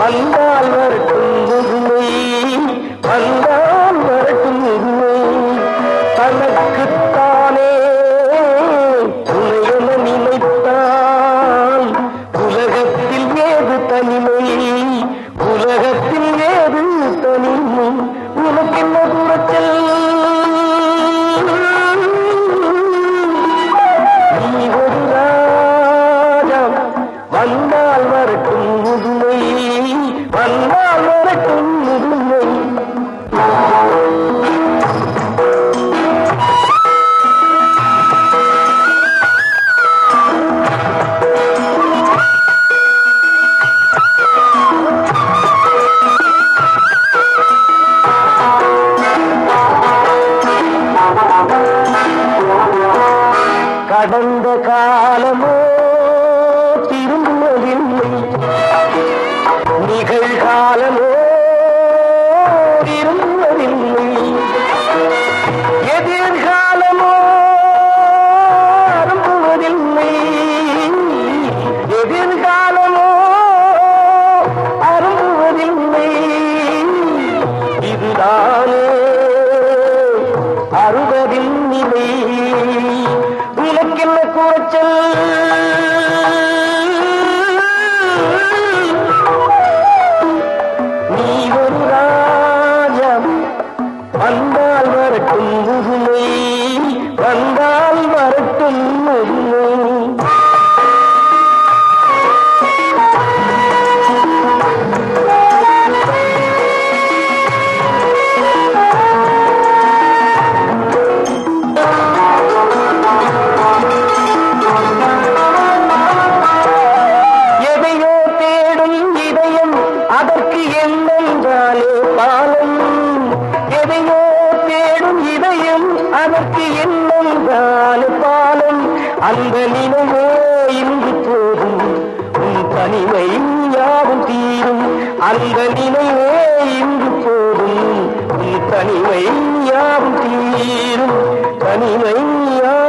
வந்தால் வரட்டும் வரட்டும் திரும்புவதில்லை எதிர்காலமோ அரும்புவதில்லை. எதிர்காலமோ அரும்புவதில்லை. இதுதானே அறுபதில் நிலை. உனக்கென்ன குறைச்சல் உள்ளம் என்னென்றாலே பாலம் அந்த நினைவே இன்று போதும். உன் தனிமை யாவும் தீரும். அந்த நினைவே இன்று போதும். உன் தனிமை யாவும் தீரும். தனிமை யாவும்